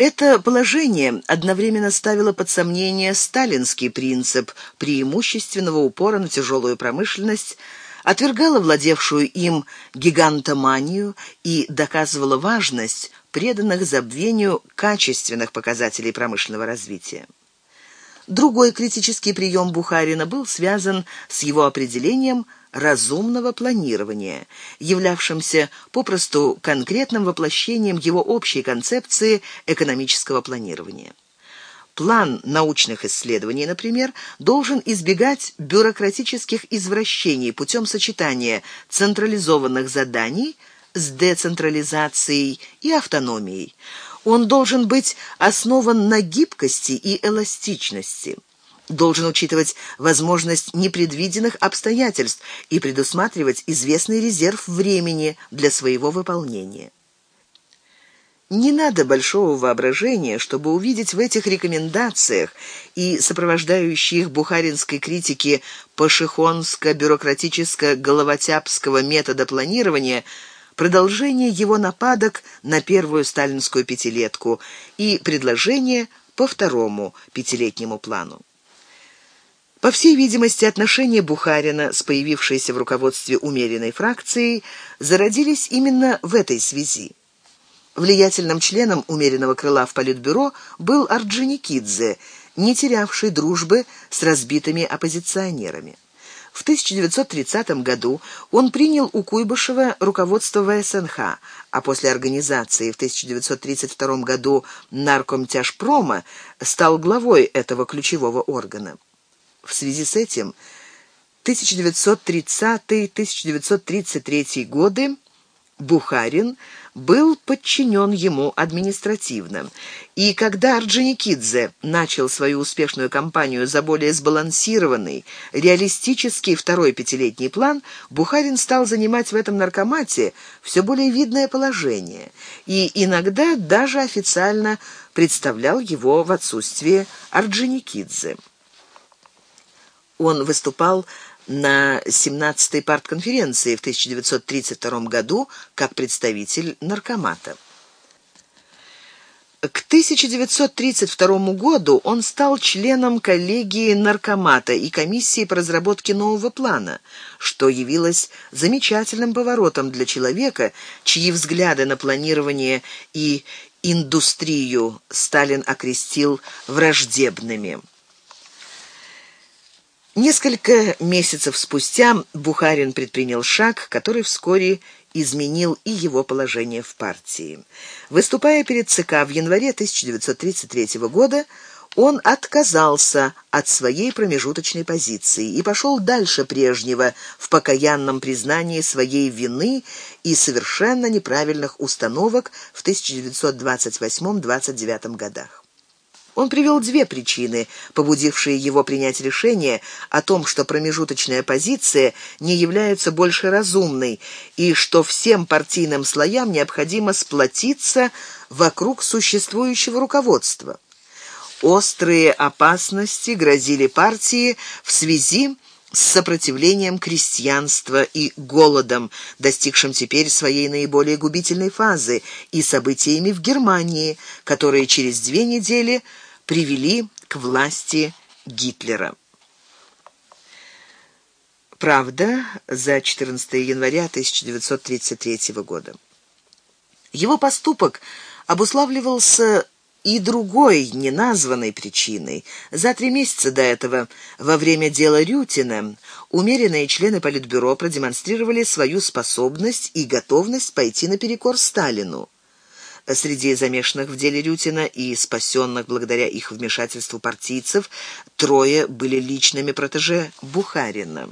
Это положение одновременно ставило под сомнение сталинский принцип преимущественного упора на тяжелую промышленность, отвергало владевшую им гигантоманию и доказывало важность преданных забвению качественных показателей промышленного развития. Другой критический прием Бухарина был связан с его определением разумного планирования, являвшимся попросту конкретным воплощением его общей концепции экономического планирования. План научных исследований, например, должен избегать бюрократических извращений путем сочетания централизованных заданий с децентрализацией и автономией. Он должен быть основан на гибкости и эластичности должен учитывать возможность непредвиденных обстоятельств и предусматривать известный резерв времени для своего выполнения. Не надо большого воображения, чтобы увидеть в этих рекомендациях и сопровождающей их бухаринской критике пашихонско-бюрократическо-головотяпского метода планирования продолжение его нападок на первую сталинскую пятилетку и предложение по второму пятилетнему плану. По всей видимости, отношения Бухарина с появившейся в руководстве умеренной фракцией зародились именно в этой связи. Влиятельным членом умеренного крыла в Политбюро был Орджоникидзе, не терявший дружбы с разбитыми оппозиционерами. В 1930 году он принял у Куйбышева руководство ВСНХ, а после организации в 1932 году наркомтяжпрома стал главой этого ключевого органа. В связи с этим 1930-1933 годы Бухарин был подчинен ему административно. И когда Орджоникидзе начал свою успешную кампанию за более сбалансированный, реалистический второй пятилетний план, Бухарин стал занимать в этом наркомате все более видное положение и иногда даже официально представлял его в отсутствие Орджоникидзе. Он выступал на 17-й партконференции в 1932 году как представитель наркомата. К 1932 году он стал членом коллегии наркомата и комиссии по разработке нового плана, что явилось замечательным поворотом для человека, чьи взгляды на планирование и индустрию Сталин окрестил враждебными. Несколько месяцев спустя Бухарин предпринял шаг, который вскоре изменил и его положение в партии. Выступая перед ЦК в январе 1933 года, он отказался от своей промежуточной позиции и пошел дальше прежнего в покаянном признании своей вины и совершенно неправильных установок в 1928-29 годах. Он привел две причины, побудившие его принять решение о том, что промежуточная позиция не является больше разумной и что всем партийным слоям необходимо сплотиться вокруг существующего руководства. Острые опасности грозили партии в связи с сопротивлением крестьянства и голодом, достигшим теперь своей наиболее губительной фазы, и событиями в Германии, которые через две недели – привели к власти Гитлера. Правда, за 14 января 1933 года. Его поступок обуславливался и другой неназванной причиной. За три месяца до этого, во время дела Рютина, умеренные члены Политбюро продемонстрировали свою способность и готовность пойти наперекор Сталину. Среди замешанных в деле Рютина и спасенных благодаря их вмешательству партийцев трое были личными протеже Бухарина.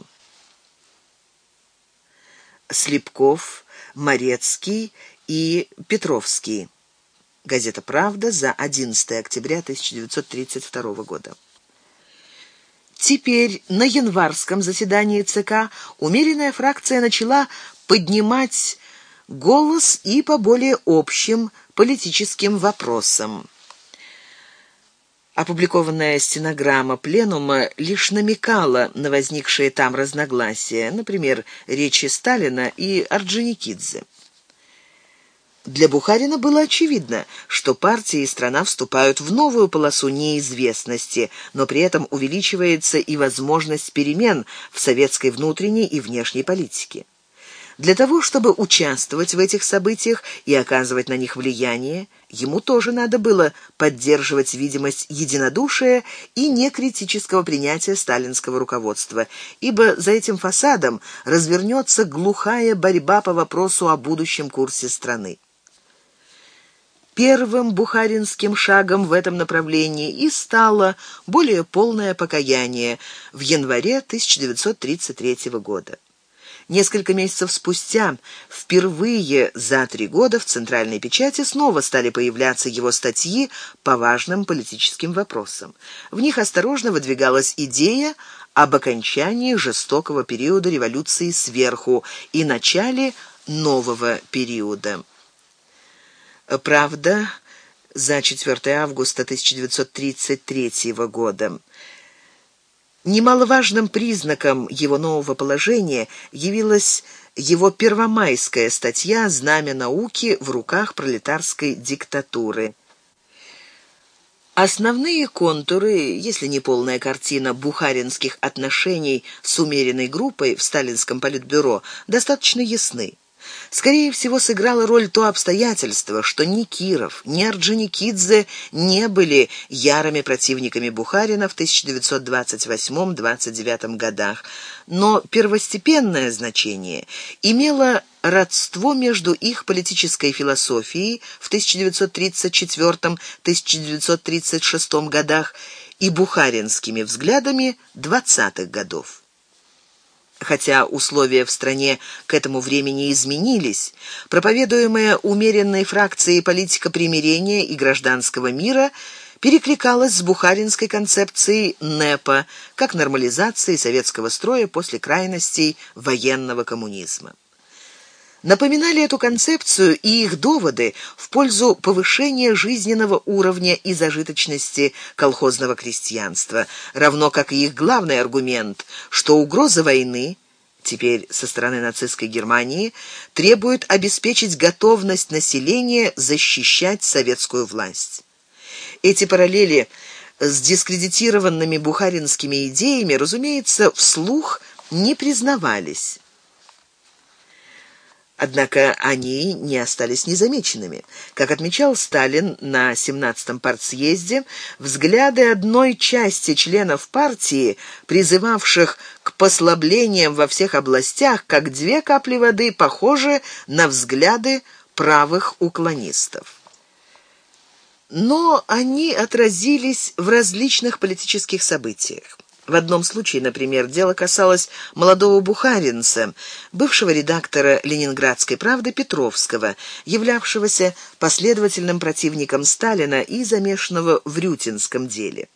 Слепков, Морецкий и Петровский. Газета «Правда» за 11 октября 1932 года. Теперь на январском заседании ЦК умеренная фракция начала поднимать голос и по более общим политическим вопросам. Опубликованная стенограмма пленума лишь намекала на возникшие там разногласия, например, речи Сталина и Орджоникидзе. Для Бухарина было очевидно, что партия и страна вступают в новую полосу неизвестности, но при этом увеличивается и возможность перемен в советской внутренней и внешней политике. Для того, чтобы участвовать в этих событиях и оказывать на них влияние, ему тоже надо было поддерживать видимость единодушия и некритического принятия сталинского руководства, ибо за этим фасадом развернется глухая борьба по вопросу о будущем курсе страны. Первым бухаринским шагом в этом направлении и стало более полное покаяние в январе 1933 года. Несколько месяцев спустя, впервые за три года в центральной печати снова стали появляться его статьи по важным политическим вопросам. В них осторожно выдвигалась идея об окончании жестокого периода революции сверху и начале нового периода. Правда, за 4 августа 1933 года. Немаловажным признаком его нового положения явилась его первомайская статья «Знамя науки в руках пролетарской диктатуры». Основные контуры, если не полная картина бухаринских отношений с умеренной группой в сталинском политбюро, достаточно ясны. Скорее всего, сыграло роль то обстоятельство, что ни Киров, ни Орджоникидзе не были ярыми противниками Бухарина в 1928-29 годах, но первостепенное значение имело родство между их политической философией в 1934-1936 годах и бухаринскими взглядами 20-х годов. Хотя условия в стране к этому времени изменились, проповедуемая умеренной фракцией политика примирения и гражданского мира перекликалась с бухаринской концепцией НЭПа как нормализации советского строя после крайностей военного коммунизма напоминали эту концепцию и их доводы в пользу повышения жизненного уровня и зажиточности колхозного крестьянства, равно как и их главный аргумент, что угроза войны теперь со стороны нацистской Германии требует обеспечить готовность населения защищать советскую власть. Эти параллели с дискредитированными бухаринскими идеями, разумеется, вслух не признавались. Однако они не остались незамеченными. Как отмечал Сталин на 17-м партсъезде, взгляды одной части членов партии, призывавших к послаблениям во всех областях, как две капли воды, похожи на взгляды правых уклонистов. Но они отразились в различных политических событиях. В одном случае, например, дело касалось молодого бухаринца, бывшего редактора «Ленинградской правды» Петровского, являвшегося последовательным противником Сталина и замешанного в Рютинском деле.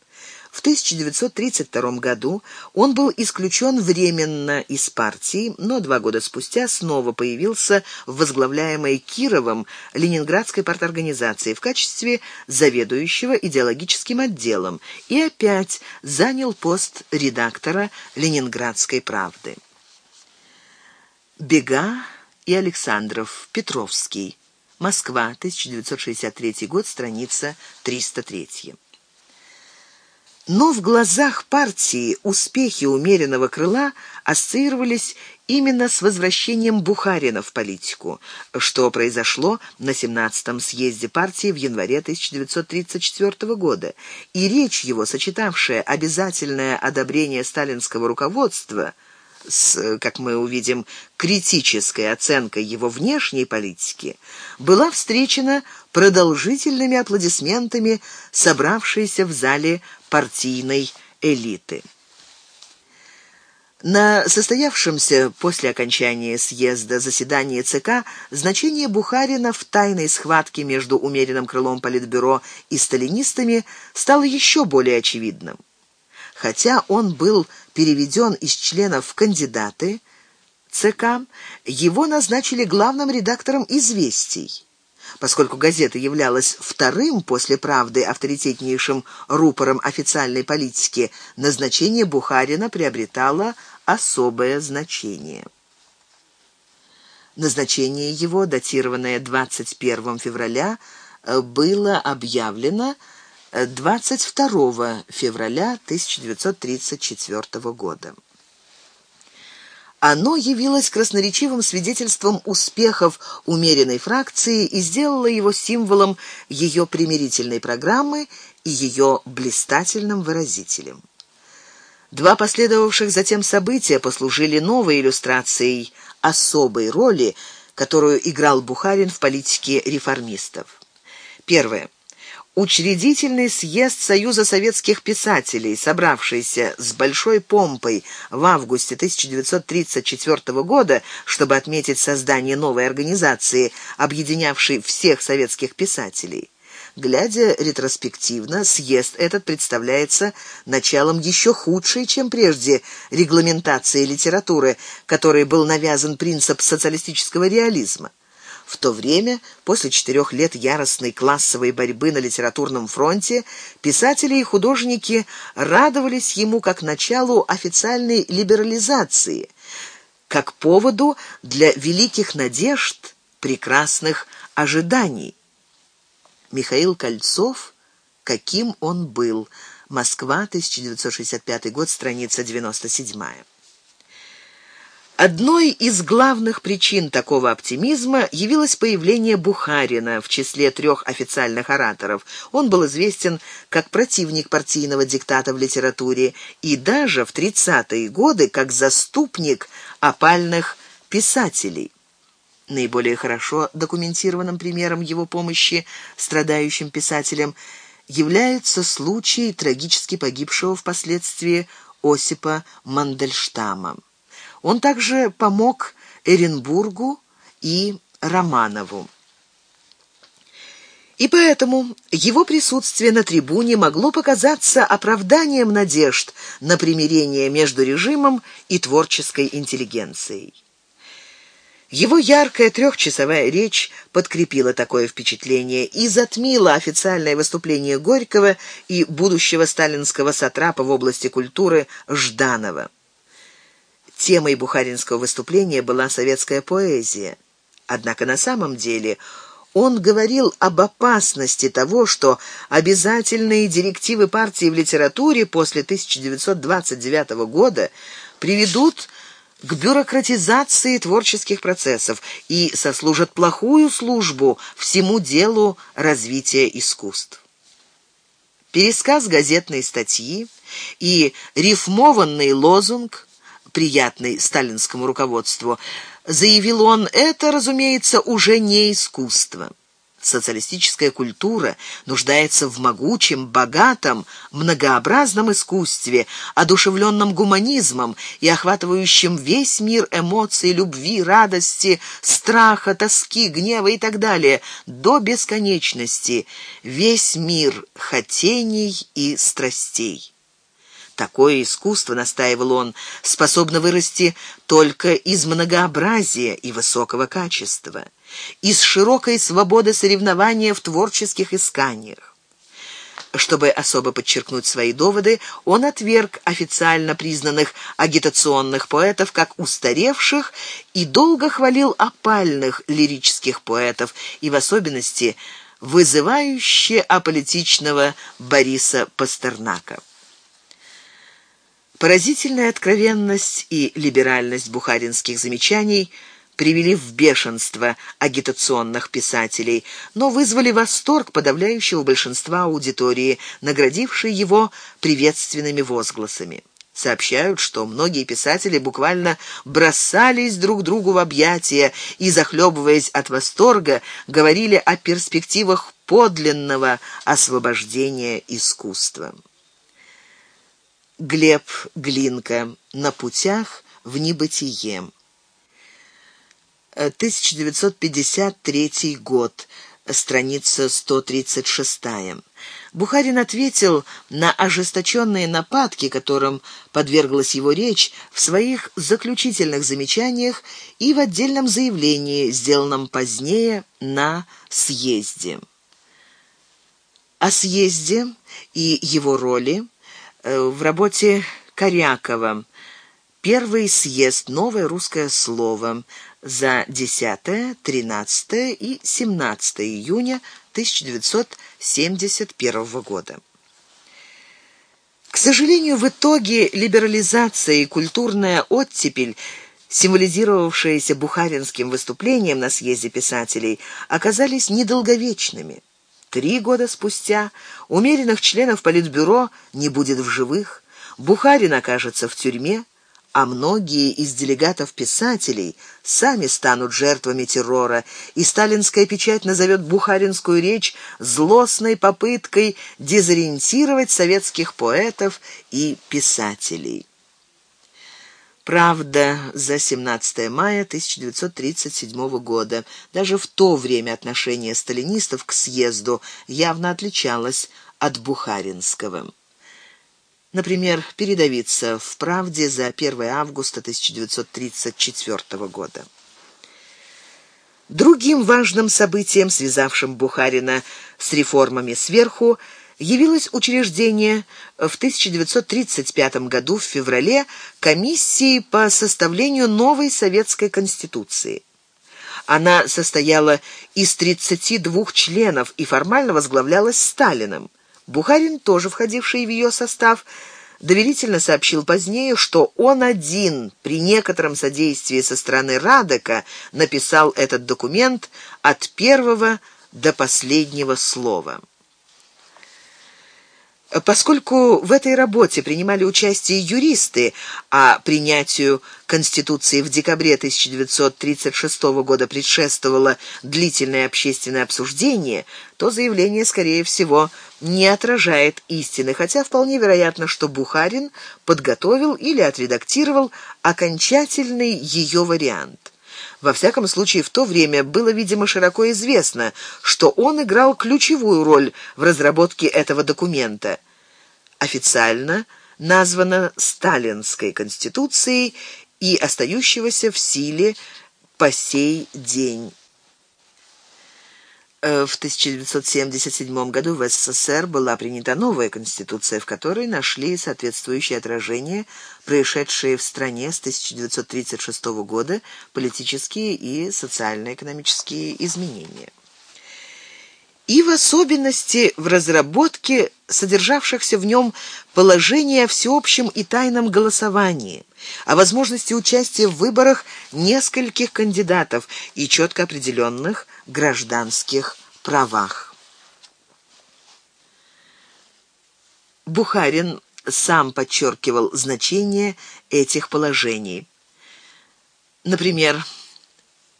В 1932 году он был исключен временно из партии, но два года спустя снова появился в возглавляемой Кировым Ленинградской парторганизации в качестве заведующего идеологическим отделом и опять занял пост редактора Ленинградской правды. Бега и Александров, Петровский. Москва, 1963 год, страница 303. Но в глазах партии успехи умеренного крыла ассоциировались именно с возвращением Бухарина в политику, что произошло на 17-м съезде партии в январе 1934 года, и речь его, сочетавшая обязательное одобрение сталинского руководства – с, как мы увидим, критической оценкой его внешней политики, была встречена продолжительными аплодисментами собравшейся в зале партийной элиты. На состоявшемся после окончания съезда заседании ЦК значение Бухарина в тайной схватке между умеренным крылом Политбюро и сталинистами стало еще более очевидным. Хотя он был переведен из членов в кандидаты ЦК, его назначили главным редактором «Известий». Поскольку газета являлась вторым после «Правды» авторитетнейшим рупором официальной политики, назначение Бухарина приобретало особое значение. Назначение его, датированное 21 февраля, э, было объявлено 22 февраля 1934 года. Оно явилось красноречивым свидетельством успехов умеренной фракции и сделало его символом ее примирительной программы и ее блистательным выразителем. Два последовавших затем события послужили новой иллюстрацией особой роли, которую играл Бухарин в политике реформистов. Первое. Учредительный съезд Союза советских писателей, собравшийся с большой помпой в августе 1934 года, чтобы отметить создание новой организации, объединявшей всех советских писателей. Глядя ретроспективно, съезд этот представляется началом еще худшей, чем прежде, регламентации литературы, которой был навязан принцип социалистического реализма. В то время, после четырех лет яростной классовой борьбы на литературном фронте, писатели и художники радовались ему как началу официальной либерализации, как поводу для великих надежд, прекрасных ожиданий. Михаил Кольцов, каким он был. Москва, 1965 год, страница 97. Одной из главных причин такого оптимизма явилось появление Бухарина в числе трех официальных ораторов. Он был известен как противник партийного диктата в литературе и даже в 30-е годы как заступник опальных писателей. Наиболее хорошо документированным примером его помощи страдающим писателям является случай трагически погибшего впоследствии Осипа Мандельштама. Он также помог Эренбургу и Романову. И поэтому его присутствие на трибуне могло показаться оправданием надежд на примирение между режимом и творческой интеллигенцией. Его яркая трехчасовая речь подкрепила такое впечатление и затмила официальное выступление Горького и будущего сталинского сатрапа в области культуры Жданова. Темой бухаринского выступления была советская поэзия. Однако на самом деле он говорил об опасности того, что обязательные директивы партии в литературе после 1929 года приведут к бюрократизации творческих процессов и сослужат плохую службу всему делу развития искусств. Пересказ газетной статьи и рифмованный лозунг приятный сталинскому руководству, заявил он, это, разумеется, уже не искусство. Социалистическая культура нуждается в могучем, богатом, многообразном искусстве, одушевленном гуманизмом и охватывающем весь мир эмоций, любви, радости, страха, тоски, гнева и так далее, до бесконечности, весь мир хотений и страстей. Такое искусство, настаивал он, способно вырасти только из многообразия и высокого качества, из широкой свободы соревнования в творческих исканиях. Чтобы особо подчеркнуть свои доводы, он отверг официально признанных агитационных поэтов как устаревших и долго хвалил опальных лирических поэтов и в особенности вызывающе аполитичного Бориса Пастернака. Поразительная откровенность и либеральность бухаринских замечаний привели в бешенство агитационных писателей, но вызвали восторг подавляющего большинства аудитории, наградившей его приветственными возгласами. Сообщают, что многие писатели буквально бросались друг другу в объятия и, захлебываясь от восторга, говорили о перспективах подлинного освобождения искусства. Глеб Глинка. На путях в небытие. 1953 год. Страница 136. Бухарин ответил на ожесточенные нападки, которым подверглась его речь, в своих заключительных замечаниях и в отдельном заявлении, сделанном позднее на съезде. О съезде и его роли в работе Корякова «Первый съезд. Новое русское слово. за 10, 13 и 17 июня 1971 года. К сожалению, в итоге либерализация и культурная оттепель символизировавшиеся бухаринским выступлением на съезде писателей, оказались недолговечными. Три года спустя умеренных членов Политбюро не будет в живых, Бухарин окажется в тюрьме, а многие из делегатов-писателей сами станут жертвами террора, и сталинская печать назовет бухаринскую речь злостной попыткой дезориентировать советских поэтов и писателей. Правда, за 17 мая 1937 года. Даже в то время отношение сталинистов к съезду явно отличалось от бухаринского. Например, передавиться в «Правде» за 1 августа 1934 года. Другим важным событием, связавшим Бухарина с реформами сверху, явилось учреждение в 1935 году в феврале комиссии по составлению новой советской конституции. Она состояла из 32 членов и формально возглавлялась Сталиным. Бухарин, тоже входивший в ее состав, доверительно сообщил позднее, что он один при некотором содействии со стороны Радека написал этот документ от первого до последнего слова. Поскольку в этой работе принимали участие юристы, а принятию Конституции в декабре 1936 года предшествовало длительное общественное обсуждение, то заявление, скорее всего, не отражает истины, хотя вполне вероятно, что Бухарин подготовил или отредактировал окончательный ее вариант. Во всяком случае, в то время было, видимо, широко известно, что он играл ключевую роль в разработке этого документа. Официально названо Сталинской конституцией и остающегося в силе по сей день. Э, в 1977 году в СССР была принята новая конституция, в которой нашли соответствующее отражение происшедшие в стране с 1936 года политические и социально-экономические изменения. И в особенности в разработке содержавшихся в нем положений о всеобщем и тайном голосовании, о возможности участия в выборах нескольких кандидатов и четко определенных гражданских правах. Бухарин сам подчеркивал значение этих положений. Например,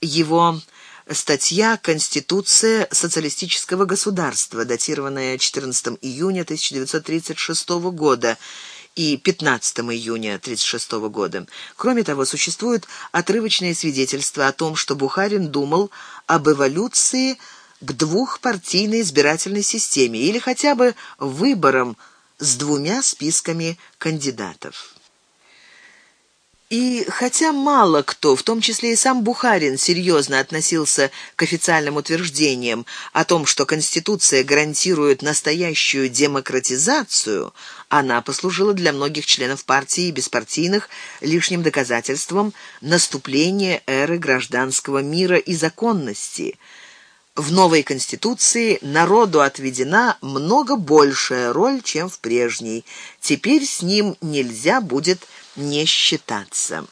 его статья «Конституция социалистического государства», датированная 14 июня 1936 года, и 15 июня 1936 года. Кроме того, существуют отрывочные свидетельства о том, что Бухарин думал об эволюции к двухпартийной избирательной системе или хотя бы выборам с двумя списками кандидатов. И хотя мало кто, в том числе и сам Бухарин, серьезно относился к официальным утверждениям о том, что Конституция гарантирует настоящую демократизацию, она послужила для многих членов партии и беспартийных лишним доказательством наступления эры гражданского мира и законности. В новой Конституции народу отведена много большая роль, чем в прежней. Теперь с ним нельзя будет не считаться.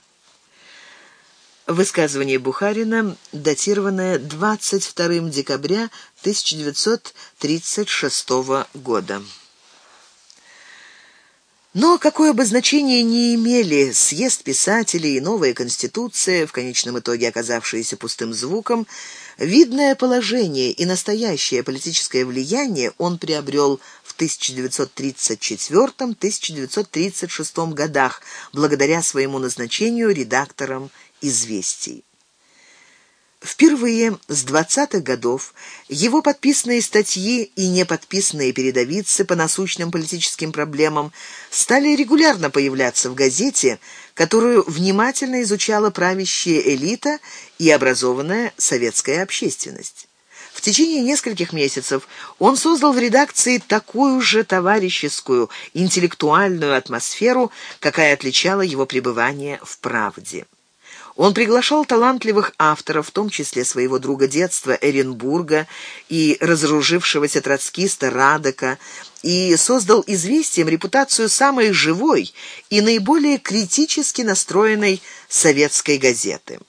Высказывание Бухарина, датированное 22 декабря 1936 года. Но какое бы значение ни имели съезд писателей и новая конституция, в конечном итоге оказавшиеся пустым звуком, видное положение и настоящее политическое влияние он приобрел 1934-1936 годах благодаря своему назначению редактором «Известий». Впервые с 20-х годов его подписанные статьи и неподписанные передовицы по насущным политическим проблемам стали регулярно появляться в газете, которую внимательно изучала правящая элита и образованная советская общественность. В течение нескольких месяцев он создал в редакции такую же товарищескую, интеллектуальную атмосферу, какая отличала его пребывание в «Правде». Он приглашал талантливых авторов, в том числе своего друга детства Эренбурга и разоружившегося троцкиста Радека, и создал известием репутацию самой живой и наиболее критически настроенной советской газеты.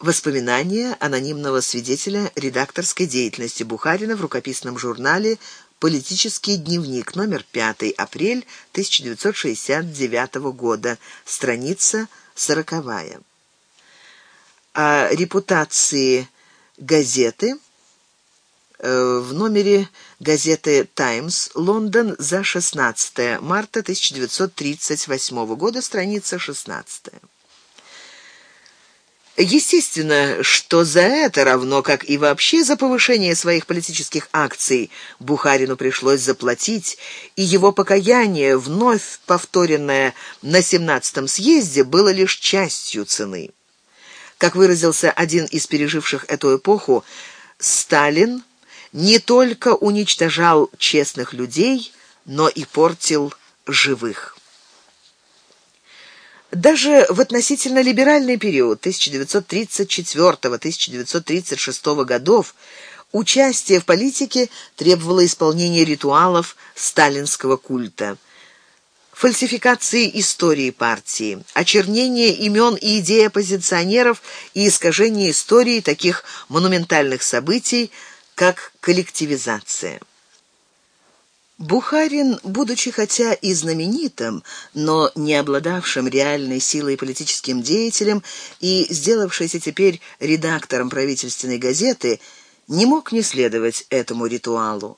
Воспоминания анонимного свидетеля редакторской деятельности Бухарина в рукописном журнале «Политический дневник», номер 5, апрель 1969 года, страница сороковая. О репутации газеты э, в номере газеты «Таймс» Лондон за 16 марта 1938 года, страница 16. Естественно, что за это, равно как и вообще за повышение своих политических акций, Бухарину пришлось заплатить, и его покаяние, вновь повторенное на 17-м съезде, было лишь частью цены. Как выразился один из переживших эту эпоху, Сталин не только уничтожал честных людей, но и портил живых. Даже в относительно либеральный период 1934-1936 годов участие в политике требовало исполнения ритуалов сталинского культа. Фальсификации истории партии, очернение имен и идей оппозиционеров и искажение истории таких монументальных событий, как коллективизация. Бухарин, будучи хотя и знаменитым, но не обладавшим реальной силой политическим деятелем и сделавшийся теперь редактором правительственной газеты, не мог не следовать этому ритуалу.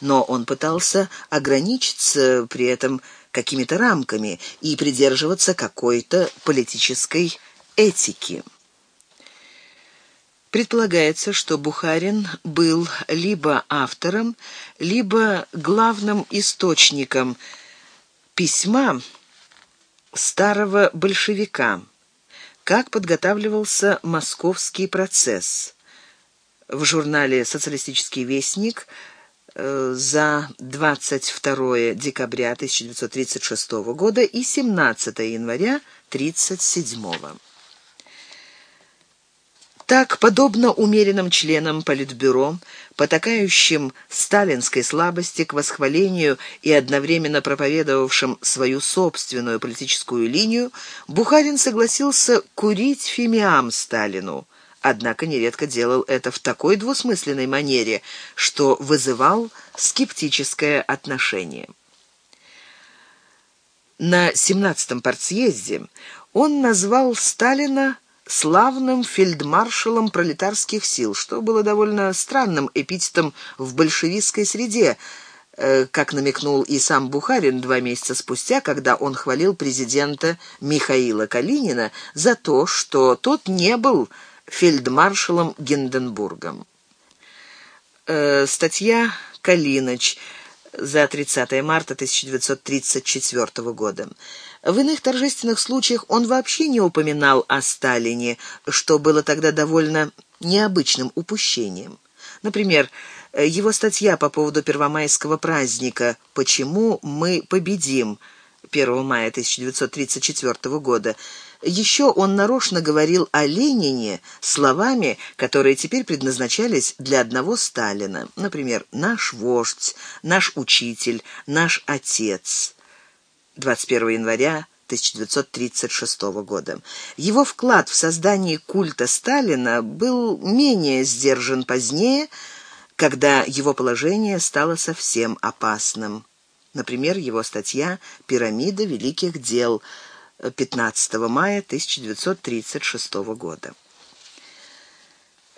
Но он пытался ограничиться при этом какими-то рамками и придерживаться какой-то политической этики. Предполагается, что Бухарин был либо автором, либо главным источником письма старого большевика, как подготавливался московский процесс. В журнале «Социалистический вестник» э, за 22 декабря 1936 года и 17 января 1937 года. Так, подобно умеренным членам Политбюро, потакающим сталинской слабости к восхвалению и одновременно проповедовавшим свою собственную политическую линию, Бухарин согласился курить фимиам Сталину, однако нередко делал это в такой двусмысленной манере, что вызывал скептическое отношение. На 17-м партсъезде он назвал Сталина славным фельдмаршалом пролетарских сил, что было довольно странным эпитетом в большевистской среде, э, как намекнул и сам Бухарин два месяца спустя, когда он хвалил президента Михаила Калинина за то, что тот не был фельдмаршалом Гинденбургом. Э, статья «Калиныч» за 30 марта 1934 года. В иных торжественных случаях он вообще не упоминал о Сталине, что было тогда довольно необычным упущением. Например, его статья по поводу первомайского праздника «Почему мы победим» 1 мая 1934 года. Еще он нарочно говорил о Ленине словами, которые теперь предназначались для одного Сталина. Например, «наш вождь», «наш учитель», «наш отец». 21 января 1936 года. Его вклад в создание культа Сталина был менее сдержан позднее, когда его положение стало совсем опасным. Например, его статья «Пирамида великих дел» 15 мая 1936 года.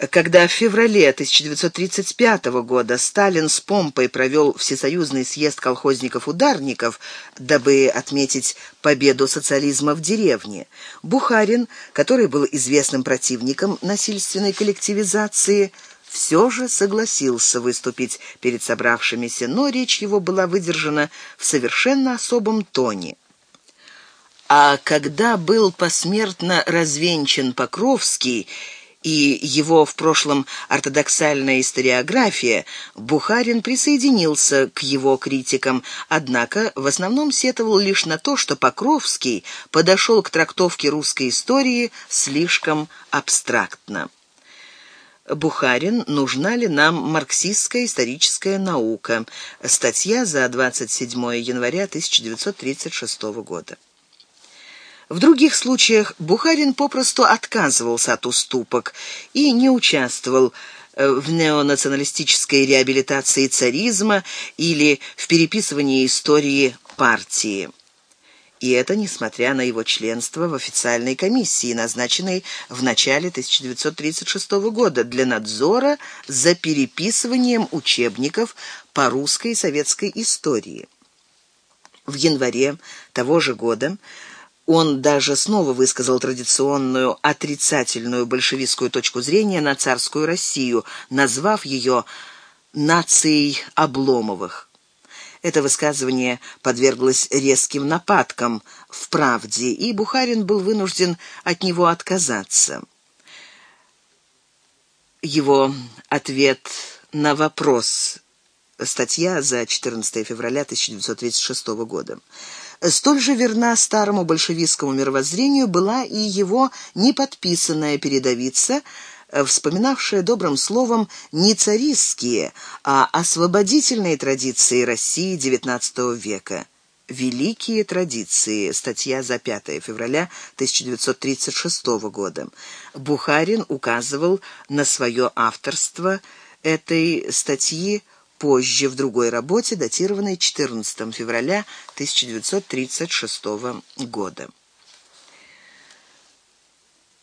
Когда в феврале 1935 года Сталин с помпой провел всесоюзный съезд колхозников-ударников, дабы отметить победу социализма в деревне, Бухарин, который был известным противником насильственной коллективизации, все же согласился выступить перед собравшимися, но речь его была выдержана в совершенно особом тоне. А когда был посмертно развенчан Покровский, и его в прошлом ортодоксальная историография, Бухарин присоединился к его критикам, однако в основном сетовал лишь на то, что Покровский подошел к трактовке русской истории слишком абстрактно. Бухарин «Нужна ли нам марксистская историческая наука?» Статья за 27 января 1936 года. В других случаях Бухарин попросту отказывался от уступок и не участвовал э, в неонационалистической реабилитации царизма или в переписывании истории партии. И это несмотря на его членство в официальной комиссии, назначенной в начале 1936 года для надзора за переписыванием учебников по русской и советской истории. В январе того же года он даже снова высказал традиционную отрицательную большевистскую точку зрения на царскую Россию, назвав ее «нацией Обломовых». Это высказывание подверглось резким нападкам в «Правде», и Бухарин был вынужден от него отказаться. Его ответ на вопрос Статья за 14 февраля 1936 года. Столь же верна старому большевистскому мировоззрению была и его неподписанная передовица, вспоминавшая добрым словом не царистские, а освободительные традиции России XIX века. Великие традиции. Статья за 5 февраля 1936 года. Бухарин указывал на свое авторство этой статьи позже в другой работе, датированной 14 февраля 1936 года.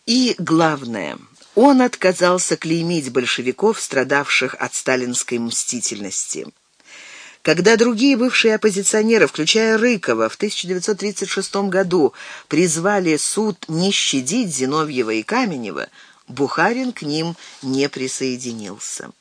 И главное, он отказался клеймить большевиков, страдавших от сталинской мстительности. Когда другие бывшие оппозиционеры, включая Рыкова, в 1936 году призвали суд не щадить Зиновьева и Каменева, Бухарин к ним не присоединился.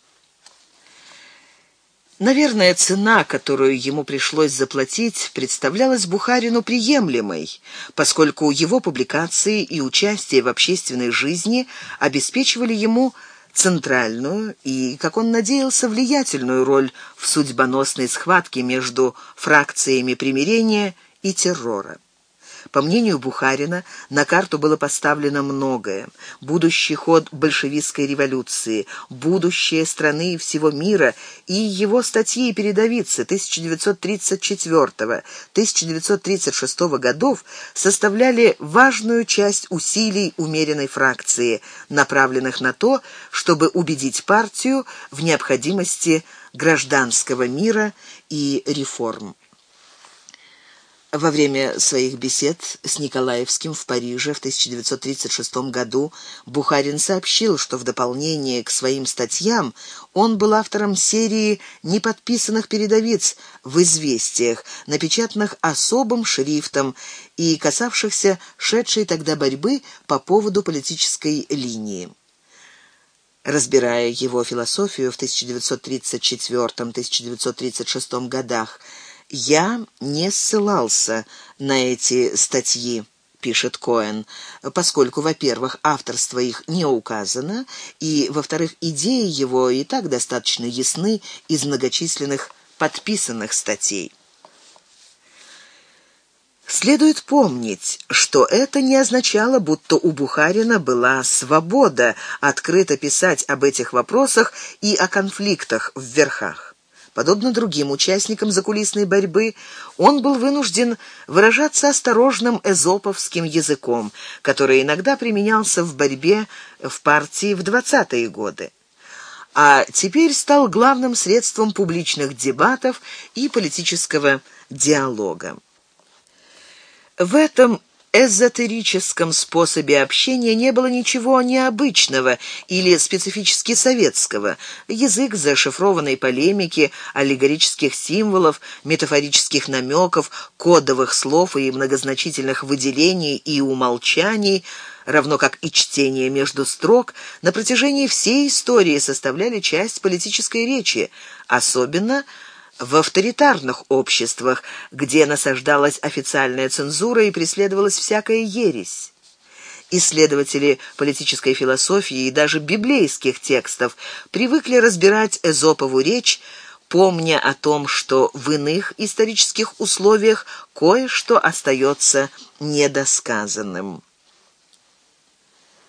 Наверное, цена, которую ему пришлось заплатить, представлялась Бухарину приемлемой, поскольку его публикации и участие в общественной жизни обеспечивали ему центральную и, как он надеялся, влиятельную роль в судьбоносной схватке между фракциями примирения и террора. По мнению Бухарина, на карту было поставлено многое. Будущий ход большевистской революции, будущее страны и всего мира и его статьи и передовицы 1934-1936 годов составляли важную часть усилий умеренной фракции, направленных на то, чтобы убедить партию в необходимости гражданского мира и реформ. Во время своих бесед с Николаевским в Париже в 1936 году Бухарин сообщил, что в дополнение к своим статьям он был автором серии неподписанных передовиц в «Известиях», напечатанных особым шрифтом и касавшихся шедшей тогда борьбы по поводу политической линии. Разбирая его философию в 1934-1936 годах, «Я не ссылался на эти статьи», — пишет Коэн, поскольку, во-первых, авторство их не указано, и, во-вторых, идеи его и так достаточно ясны из многочисленных подписанных статей. Следует помнить, что это не означало, будто у Бухарина была свобода открыто писать об этих вопросах и о конфликтах в верхах. Подобно другим участникам закулисной борьбы, он был вынужден выражаться осторожным эзоповским языком, который иногда применялся в борьбе в партии в 20-е годы а теперь стал главным средством публичных дебатов и политического диалога. В этом эзотерическом способе общения не было ничего необычного или специфически советского. Язык зашифрованной полемики, аллегорических символов, метафорических намеков, кодовых слов и многозначительных выделений и умолчаний – равно как и чтение между строк, на протяжении всей истории составляли часть политической речи, особенно в авторитарных обществах, где насаждалась официальная цензура и преследовалась всякая ересь. Исследователи политической философии и даже библейских текстов привыкли разбирать Эзопову речь, помня о том, что в иных исторических условиях кое-что остается недосказанным.